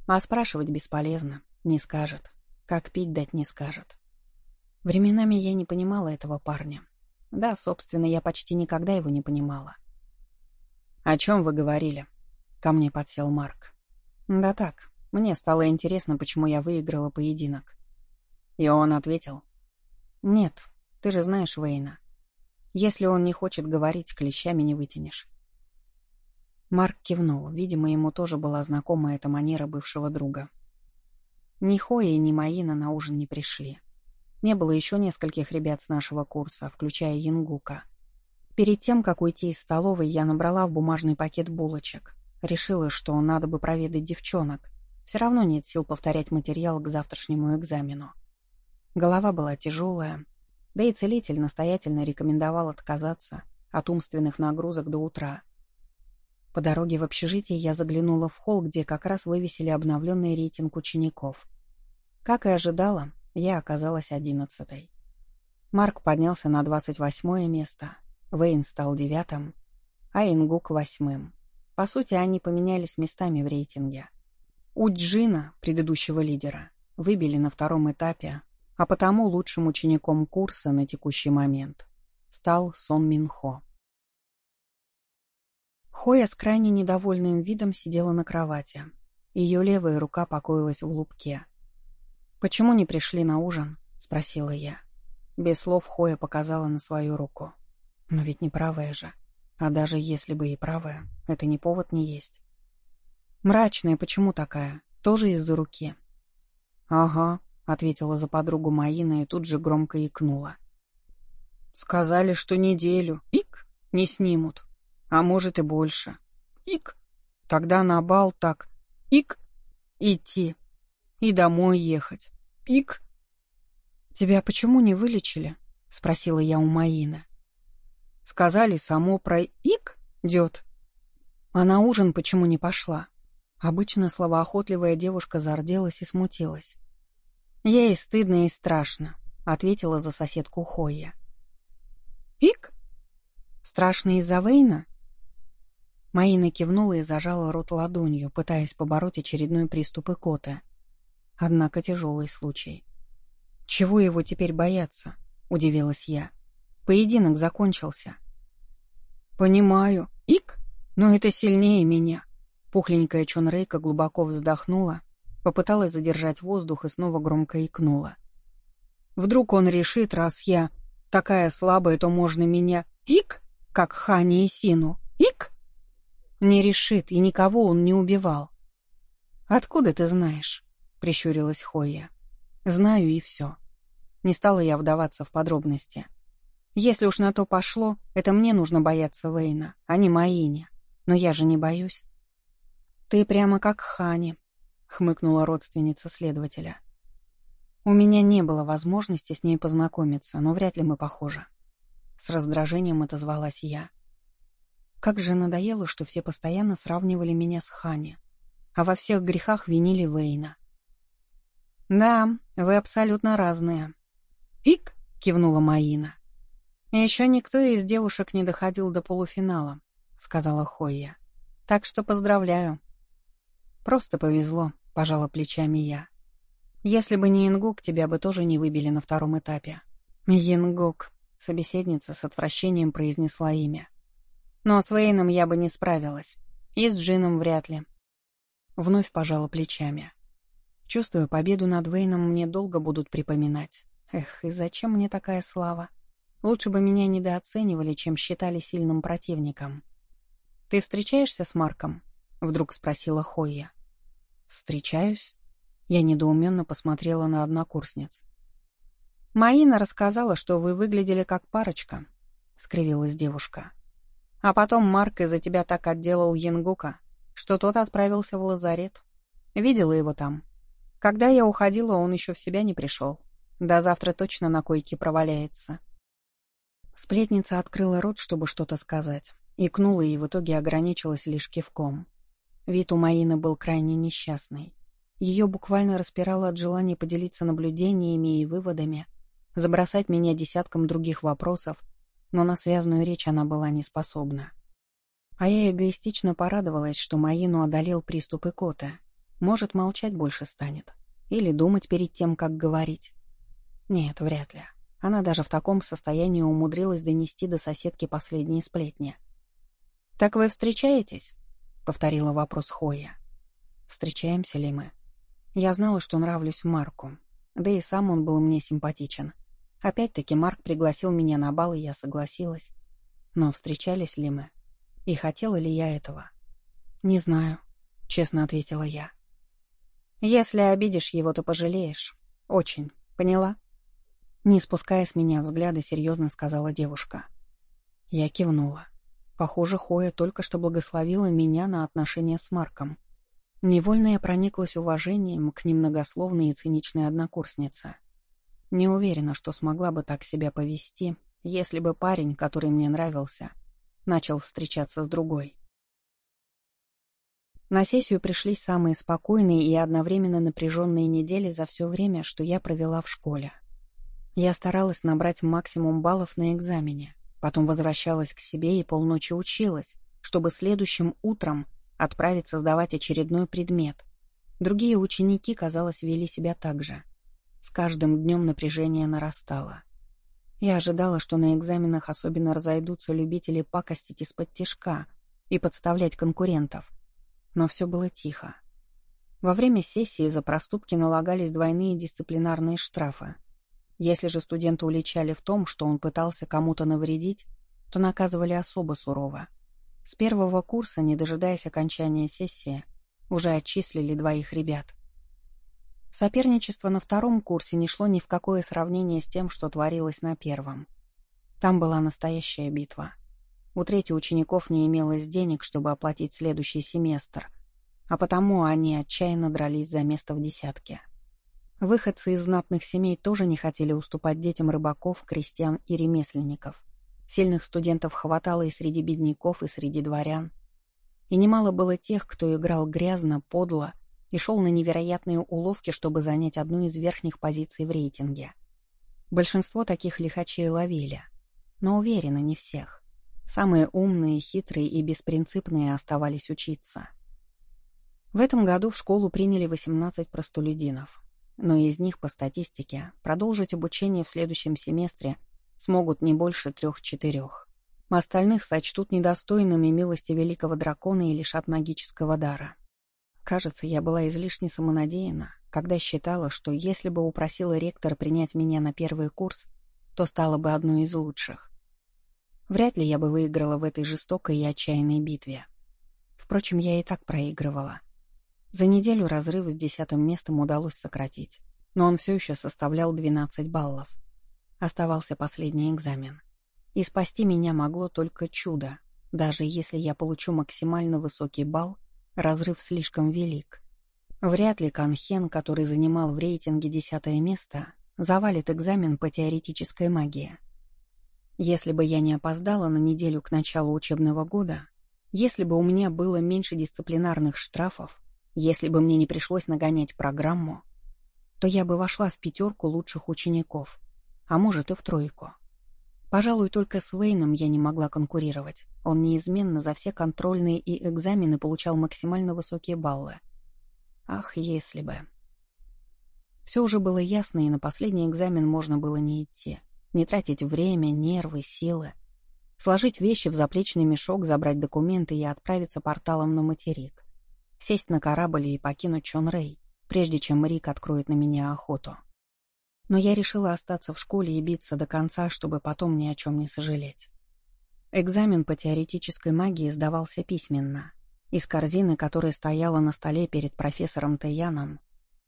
А спрашивать бесполезно, не скажет. Как пить дать не скажет. Временами я не понимала этого парня. Да, собственно, я почти никогда его не понимала. «О чем вы говорили?» Ко мне подсел Марк. «Да так, мне стало интересно, почему я выиграла поединок». И он ответил. «Нет, ты же знаешь Вейна. Если он не хочет говорить, клещами не вытянешь. Марк кивнул. Видимо, ему тоже была знакома эта манера бывшего друга. Ни Хоя, ни Маина на ужин не пришли. Не было еще нескольких ребят с нашего курса, включая Янгука. Перед тем, как уйти из столовой, я набрала в бумажный пакет булочек. Решила, что надо бы проведать девчонок. Все равно нет сил повторять материал к завтрашнему экзамену. Голова была тяжелая, да и целитель настоятельно рекомендовал отказаться от умственных нагрузок до утра — По дороге в общежитие я заглянула в холл, где как раз вывесили обновленный рейтинг учеников. Как и ожидала, я оказалась одиннадцатой. Марк поднялся на двадцать восьмое место, Вейн стал девятым, а Ингук — восьмым. По сути, они поменялись местами в рейтинге. У Джина, предыдущего лидера, выбили на втором этапе, а потому лучшим учеником курса на текущий момент стал Сон Минхо. Хоя с крайне недовольным видом сидела на кровати. Ее левая рука покоилась в лупке. «Почему не пришли на ужин?» — спросила я. Без слов Хоя показала на свою руку. «Но ведь не правая же. А даже если бы и правая, это не повод не есть». «Мрачная почему такая? Тоже из-за руки?» «Ага», — ответила за подругу Маина и тут же громко икнула. «Сказали, что неделю. Ик! Не снимут. А может и больше. Ик! Тогда на бал так. Ик! Идти. И домой ехать. Ик!» «Тебя почему не вылечили?» — спросила я у Маина. «Сказали, само про ик идет. А на ужин почему не пошла?» Обычно словоохотливая девушка зарделась и смутилась. «Ей стыдно и страшно», — ответила за соседку Хойя. «Ик? Страшно из-за Вейна?» Маина кивнула и зажала рот ладонью, пытаясь побороть очередной приступ икоты. Однако тяжелый случай. «Чего его теперь бояться?» — удивилась я. «Поединок закончился». «Понимаю. Ик, но это сильнее меня». Пухленькая Чонрейка глубоко вздохнула, попыталась задержать воздух и снова громко икнула. «Вдруг он решит, раз я такая слабая, то можно меня... Ик, как Хани и Сину. Ик!» «Не решит, и никого он не убивал». «Откуда ты знаешь?» — прищурилась Хойя. Знаю и все. Не стала я вдаваться в подробности. Если уж на то пошло, это мне нужно бояться Вейна, а не Маине. Но я же не боюсь. Ты прямо как Хани, хмыкнула родственница следователя. У меня не было возможности с ней познакомиться, но вряд ли мы похожи. С раздражением отозвалась я. Как же надоело, что все постоянно сравнивали меня с Хани, а во всех грехах винили Вейна. «Да, вы абсолютно разные». «Ик!» — кивнула Маина. «Еще никто из девушек не доходил до полуфинала», — сказала Хойя. «Так что поздравляю». «Просто повезло», — пожала плечами я. «Если бы не Ингук, тебя бы тоже не выбили на втором этапе». «Ингук», — собеседница с отвращением произнесла имя. «Но с Вейном я бы не справилась. И с Джином вряд ли». Вновь пожала плечами. Чувствую, победу над Вейном мне долго будут припоминать. Эх, и зачем мне такая слава? Лучше бы меня недооценивали, чем считали сильным противником. «Ты встречаешься с Марком?» — вдруг спросила Хойя. «Встречаюсь?» Я недоуменно посмотрела на однокурсниц. «Маина рассказала, что вы выглядели как парочка», — скривилась девушка. «А потом Марк из-за тебя так отделал Янгука, что тот отправился в лазарет. Видела его там?» Когда я уходила, он еще в себя не пришел. До завтра точно на койке проваляется. Сплетница открыла рот, чтобы что-то сказать. Икнула и в итоге ограничилась лишь кивком. Вид у Маины был крайне несчастный. Ее буквально распирало от желания поделиться наблюдениями и выводами, забросать меня десятком других вопросов, но на связную речь она была не способна. А я эгоистично порадовалась, что Маину одолел приступ икоты, может, молчать больше станет. Или думать перед тем, как говорить. Нет, вряд ли. Она даже в таком состоянии умудрилась донести до соседки последние сплетни. «Так вы встречаетесь?» — повторила вопрос Хоя. «Встречаемся ли мы?» Я знала, что нравлюсь Марку. Да и сам он был мне симпатичен. Опять-таки Марк пригласил меня на бал, и я согласилась. Но встречались ли мы? И хотела ли я этого? «Не знаю», — честно ответила я. Если обидишь его, то пожалеешь. Очень. Поняла? Не спуская с меня взгляда, серьезно сказала девушка. Я кивнула. Похоже, Хоя только что благословила меня на отношения с Марком. Невольно я прониклась уважением к немногословной и циничной однокурснице. Не уверена, что смогла бы так себя повести, если бы парень, который мне нравился, начал встречаться с другой. На сессию пришлись самые спокойные и одновременно напряженные недели за все время, что я провела в школе. Я старалась набрать максимум баллов на экзамене, потом возвращалась к себе и полночи училась, чтобы следующим утром отправиться сдавать очередной предмет. Другие ученики, казалось, вели себя так же. С каждым днем напряжение нарастало. Я ожидала, что на экзаменах особенно разойдутся любители пакостить из-под тишка и подставлять конкурентов. Но все было тихо. Во время сессии за проступки налагались двойные дисциплинарные штрафы. Если же студента уличали в том, что он пытался кому-то навредить, то наказывали особо сурово. С первого курса, не дожидаясь окончания сессии, уже отчислили двоих ребят. Соперничество на втором курсе не шло ни в какое сравнение с тем, что творилось на первом. Там была настоящая битва. У трети учеников не имелось денег, чтобы оплатить следующий семестр, а потому они отчаянно дрались за место в десятке. Выходцы из знатных семей тоже не хотели уступать детям рыбаков, крестьян и ремесленников. Сильных студентов хватало и среди бедняков, и среди дворян. И немало было тех, кто играл грязно, подло и шел на невероятные уловки, чтобы занять одну из верхних позиций в рейтинге. Большинство таких лихачей ловили, но уверена, не всех. Самые умные, хитрые и беспринципные оставались учиться. В этом году в школу приняли 18 простолюдинов, но из них, по статистике, продолжить обучение в следующем семестре смогут не больше трех-четырех. Остальных сочтут недостойными милости великого дракона и лишат магического дара. Кажется, я была излишне самонадеяна, когда считала, что если бы упросила ректор принять меня на первый курс, то стала бы одной из лучших. Вряд ли я бы выиграла в этой жестокой и отчаянной битве. Впрочем, я и так проигрывала. За неделю разрыв с десятым местом удалось сократить, но он все еще составлял 12 баллов. Оставался последний экзамен. И спасти меня могло только чудо, даже если я получу максимально высокий балл Разрыв слишком велик. Вряд ли Канхен, который занимал в рейтинге десятое место, завалит экзамен по теоретической магии. Если бы я не опоздала на неделю к началу учебного года, если бы у меня было меньше дисциплинарных штрафов, если бы мне не пришлось нагонять программу, то я бы вошла в пятерку лучших учеников, а может и в тройку. Пожалуй, только с Вейном я не могла конкурировать. Он неизменно за все контрольные и экзамены получал максимально высокие баллы. Ах, если бы. Все уже было ясно, и на последний экзамен можно было не идти. Не тратить время, нервы, силы. Сложить вещи в заплечный мешок, забрать документы и отправиться порталом на материк. Сесть на корабль и покинуть Чон Рэй, прежде чем Рик откроет на меня охоту. Но я решила остаться в школе и биться до конца, чтобы потом ни о чем не сожалеть. Экзамен по теоретической магии сдавался письменно. Из корзины, которая стояла на столе перед профессором Таяном,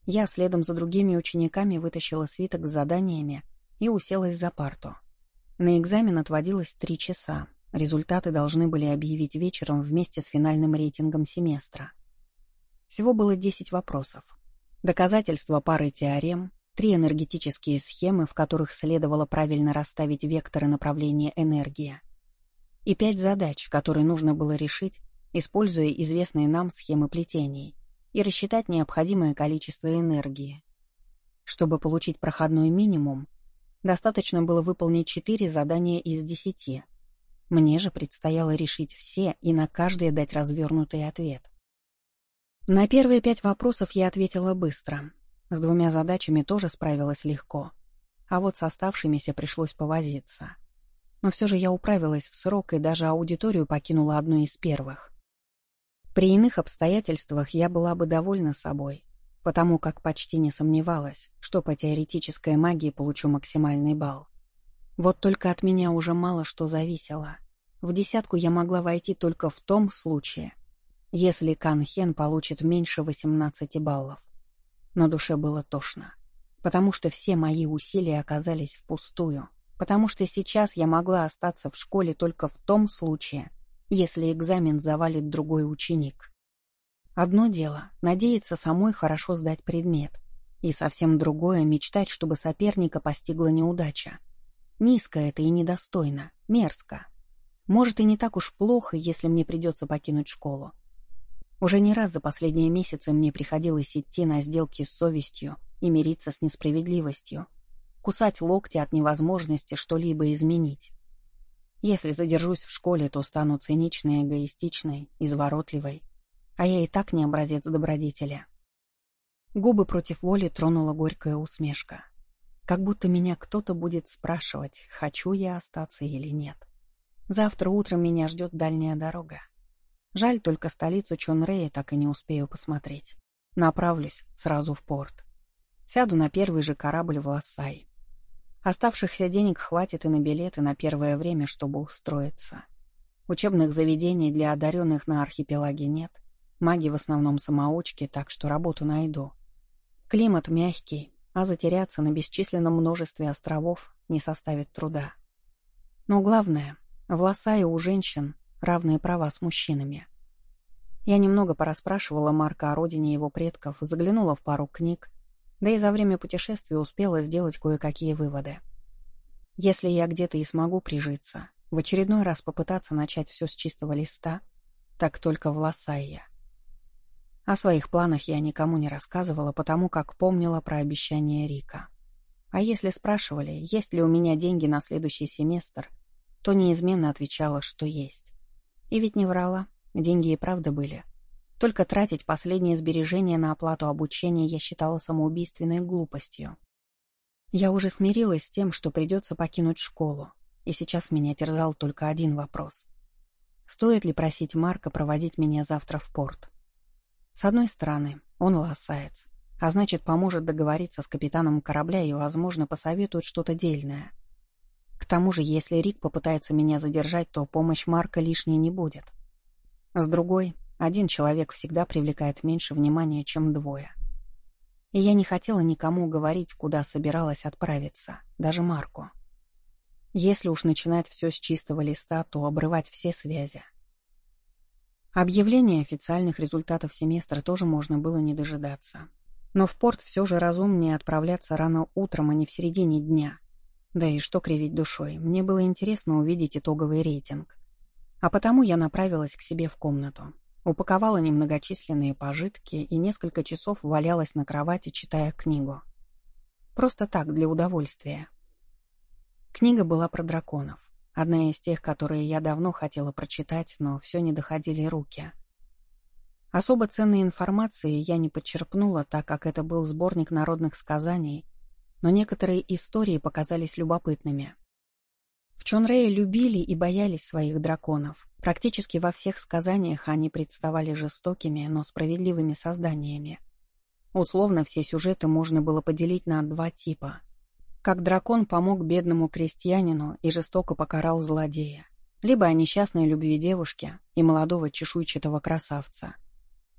я следом за другими учениками вытащила свиток с заданиями и уселась за парту. На экзамен отводилось три часа. Результаты должны были объявить вечером вместе с финальным рейтингом семестра. Всего было 10 вопросов. Доказательства пары теорем, три энергетические схемы, в которых следовало правильно расставить векторы направления энергии, и пять задач, которые нужно было решить, используя известные нам схемы плетений, и рассчитать необходимое количество энергии. Чтобы получить проходной минимум, достаточно было выполнить четыре задания из десяти. Мне же предстояло решить все и на каждое дать развернутый ответ. На первые пять вопросов я ответила быстро, с двумя задачами тоже справилась легко, а вот с оставшимися пришлось повозиться. Но все же я управилась в срок и даже аудиторию покинула одну из первых. При иных обстоятельствах я была бы довольна собой, потому как почти не сомневалась, что по теоретической магии получу максимальный балл. Вот только от меня уже мало что зависело. В десятку я могла войти только в том случае, если Кан Хен получит меньше 18 баллов. На душе было тошно, потому что все мои усилия оказались впустую, потому что сейчас я могла остаться в школе только в том случае, если экзамен завалит другой ученик. Одно дело — надеяться самой хорошо сдать предмет, и совсем другое — мечтать, чтобы соперника постигла неудача. Низко это и недостойно, мерзко. Может, и не так уж плохо, если мне придется покинуть школу. Уже не раз за последние месяцы мне приходилось идти на сделки с совестью и мириться с несправедливостью, кусать локти от невозможности что-либо изменить. Если задержусь в школе, то стану циничной, эгоистичной, изворотливой, а я и так не образец добродетеля. Губы против воли тронула горькая усмешка. Как будто меня кто-то будет спрашивать, хочу я остаться или нет. Завтра утром меня ждет дальняя дорога. Жаль, только столицу Чонрея так и не успею посмотреть. Направлюсь сразу в порт. Сяду на первый же корабль в Лассай. Оставшихся денег хватит и на билеты на первое время, чтобы устроиться. Учебных заведений для одаренных на архипелаге нет. Маги в основном самоучки, так что работу найду. Климат мягкий, а затеряться на бесчисленном множестве островов не составит труда. Но главное, в Лосае у женщин равные права с мужчинами. Я немного порасспрашивала Марка о родине его предков, заглянула в пару книг, да и за время путешествия успела сделать кое-какие выводы. Если я где-то и смогу прижиться, в очередной раз попытаться начать все с чистого листа, так только в Лосайе. О своих планах я никому не рассказывала, потому как помнила про обещание Рика. А если спрашивали, есть ли у меня деньги на следующий семестр, то неизменно отвечала, что есть. И ведь не врала, деньги и правда были. Только тратить последние сбережения на оплату обучения я считала самоубийственной глупостью. Я уже смирилась с тем, что придется покинуть школу, и сейчас меня терзал только один вопрос. Стоит ли просить Марка проводить меня завтра в порт? С одной стороны, он лосаец, а значит, поможет договориться с капитаном корабля и, возможно, посоветует что-то дельное. К тому же, если Рик попытается меня задержать, то помощь Марка лишней не будет. С другой, один человек всегда привлекает меньше внимания, чем двое. И я не хотела никому говорить, куда собиралась отправиться, даже Марку. Если уж начинать все с чистого листа, то обрывать все связи. Объявление официальных результатов семестра тоже можно было не дожидаться. Но в порт все же разумнее отправляться рано утром, а не в середине дня. Да и что кривить душой, мне было интересно увидеть итоговый рейтинг. А потому я направилась к себе в комнату. Упаковала немногочисленные пожитки и несколько часов валялась на кровати, читая книгу. Просто так, для удовольствия. Книга была про драконов. Одна из тех, которые я давно хотела прочитать, но все не доходили руки. Особо ценной информации я не подчерпнула, так как это был сборник народных сказаний, но некоторые истории показались любопытными. В Чонрее любили и боялись своих драконов. Практически во всех сказаниях они представали жестокими, но справедливыми созданиями. Условно все сюжеты можно было поделить на два типа — как дракон помог бедному крестьянину и жестоко покарал злодея. Либо о несчастной любви девушки и молодого чешуйчатого красавца.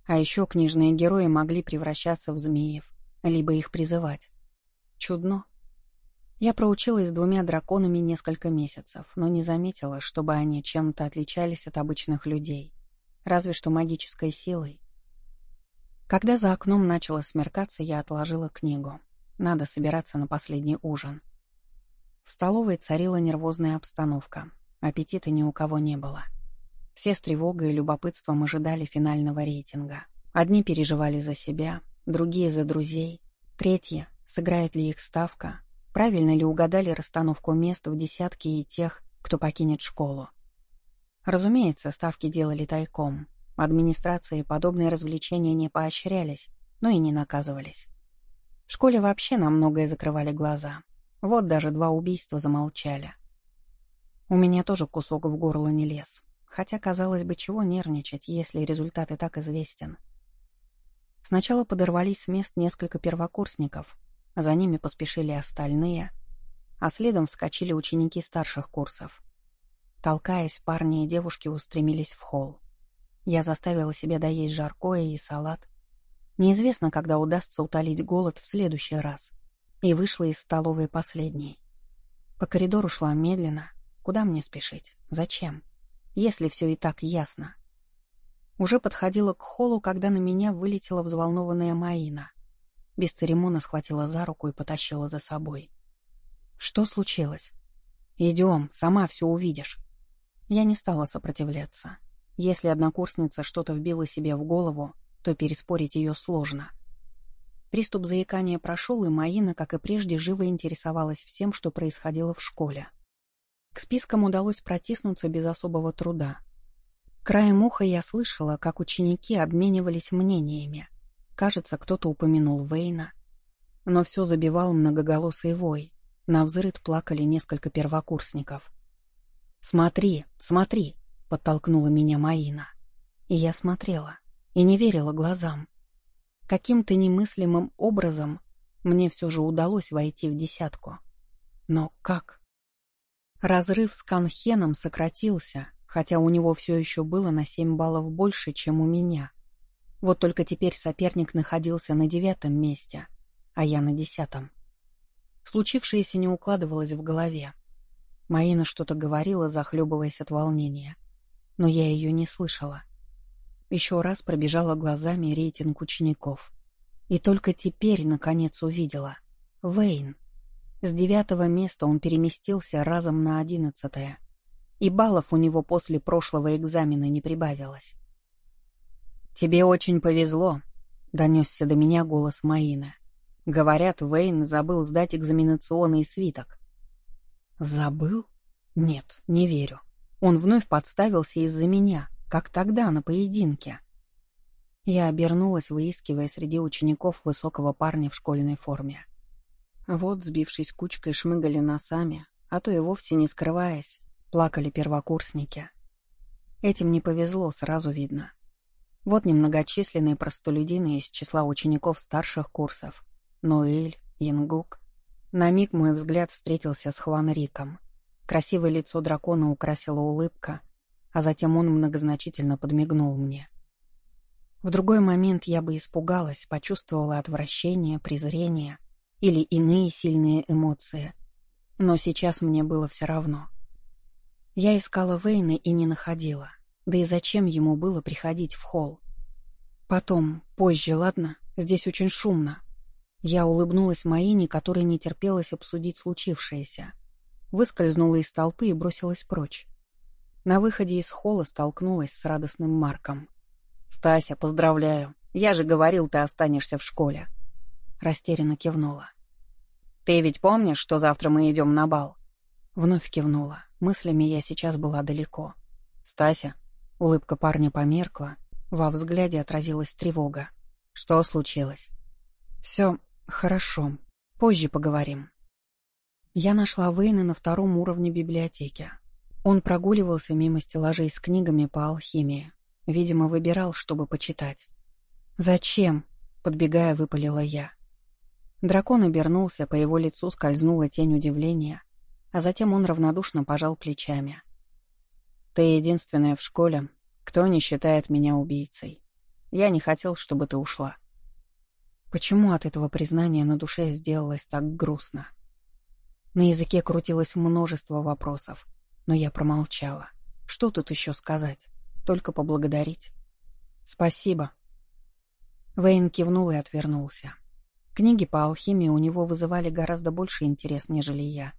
А еще книжные герои могли превращаться в змеев, либо их призывать. Чудно. Я проучилась с двумя драконами несколько месяцев, но не заметила, чтобы они чем-то отличались от обычных людей. Разве что магической силой. Когда за окном начало смеркаться, я отложила книгу. Надо собираться на последний ужин. В столовой царила нервозная обстановка. Аппетита ни у кого не было. Все с тревогой и любопытством ожидали финального рейтинга. Одни переживали за себя, другие за друзей, третьи — сыграет ли их ставка, правильно ли угадали расстановку мест в десятке и тех, кто покинет школу. Разумеется, ставки делали тайком. Администрации подобные развлечения не поощрялись, но и не наказывались. В школе вообще на многое закрывали глаза. Вот даже два убийства замолчали. У меня тоже кусок в горло не лез. Хотя, казалось бы, чего нервничать, если результат и так известен. Сначала подорвались с мест несколько первокурсников, за ними поспешили остальные, а следом вскочили ученики старших курсов. Толкаясь, парни и девушки устремились в холл. Я заставила себя доесть жаркое и салат, Неизвестно, когда удастся утолить голод в следующий раз. И вышла из столовой последней. По коридору шла медленно. Куда мне спешить? Зачем? Если все и так ясно. Уже подходила к холлу, когда на меня вылетела взволнованная Маина. Без церемона схватила за руку и потащила за собой. Что случилось? «Идем, сама все увидишь». Я не стала сопротивляться. Если однокурсница что-то вбила себе в голову, то переспорить ее сложно. Приступ заикания прошел, и Маина, как и прежде, живо интересовалась всем, что происходило в школе. К спискам удалось протиснуться без особого труда. Краем уха я слышала, как ученики обменивались мнениями. Кажется, кто-то упомянул Вейна. Но все забивал многоголосый вой. На взрыд плакали несколько первокурсников. «Смотри, смотри!» — подтолкнула меня Маина. И я смотрела, и не верила глазам. Каким-то немыслимым образом мне все же удалось войти в десятку. Но как? Разрыв с Канхеном сократился, хотя у него все еще было на семь баллов больше, чем у меня. Вот только теперь соперник находился на девятом месте, а я на десятом. Случившееся не укладывалось в голове. Маина что-то говорила, захлебываясь от волнения. Но я ее не слышала. Еще раз пробежала глазами рейтинг учеников. И только теперь, наконец, увидела. Вейн. С девятого места он переместился разом на одиннадцатое. И баллов у него после прошлого экзамена не прибавилось. «Тебе очень повезло», — донесся до меня голос Маины. Говорят, Вейн забыл сдать экзаменационный свиток. Забыл? Нет, не верю. Он вновь подставился из-за меня, как тогда на поединке. Я обернулась, выискивая среди учеников высокого парня в школьной форме. Вот, сбившись кучкой, шмыгали носами, а то и вовсе не скрываясь, плакали первокурсники. Этим не повезло, сразу видно. Вот немногочисленные простолюдины из числа учеников старших курсов, Ноэль, Янгук. На миг мой взгляд встретился с Хуан Риком. Красивое лицо дракона украсила улыбка, а затем он многозначительно подмигнул мне. В другой момент я бы испугалась, почувствовала отвращение, презрение или иные сильные эмоции. Но сейчас мне было все равно. Я искала Вейна и не находила. Да и зачем ему было приходить в холл? Потом, позже, ладно? Здесь очень шумно. Я улыбнулась Маине, которой не терпелось обсудить случившееся. Выскользнула из толпы и бросилась прочь. На выходе из холла столкнулась с радостным Марком. «Стася, поздравляю. Я же говорил, ты останешься в школе». Растерянно кивнула. «Ты ведь помнишь, что завтра мы идем на бал?» Вновь кивнула. Мыслями я сейчас была далеко. «Стася?» Улыбка парня померкла. Во взгляде отразилась тревога. «Что случилось?» «Все «Хорошо. Позже поговорим». Я нашла Вейна на втором уровне библиотеки. Он прогуливался мимо стеллажей с книгами по алхимии. Видимо, выбирал, чтобы почитать. «Зачем?» — подбегая, выпалила я. Дракон обернулся, по его лицу скользнула тень удивления, а затем он равнодушно пожал плечами. «Ты единственная в школе, кто не считает меня убийцей. Я не хотел, чтобы ты ушла. Почему от этого признания на душе сделалось так грустно? На языке крутилось множество вопросов, но я промолчала. Что тут еще сказать? Только поблагодарить. «Спасибо». Вейн кивнул и отвернулся. Книги по алхимии у него вызывали гораздо больше интерес, нежели я.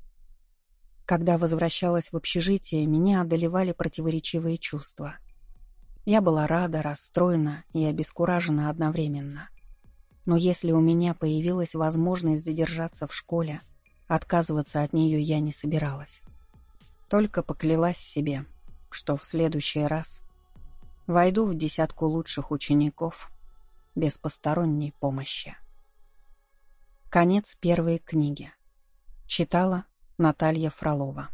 Когда возвращалась в общежитие, меня одолевали противоречивые чувства. Я была рада, расстроена и обескуражена одновременно. Но если у меня появилась возможность задержаться в школе, отказываться от нее я не собиралась. Только поклялась себе, что в следующий раз войду в десятку лучших учеников без посторонней помощи. Конец первой книги. Читала Наталья Фролова.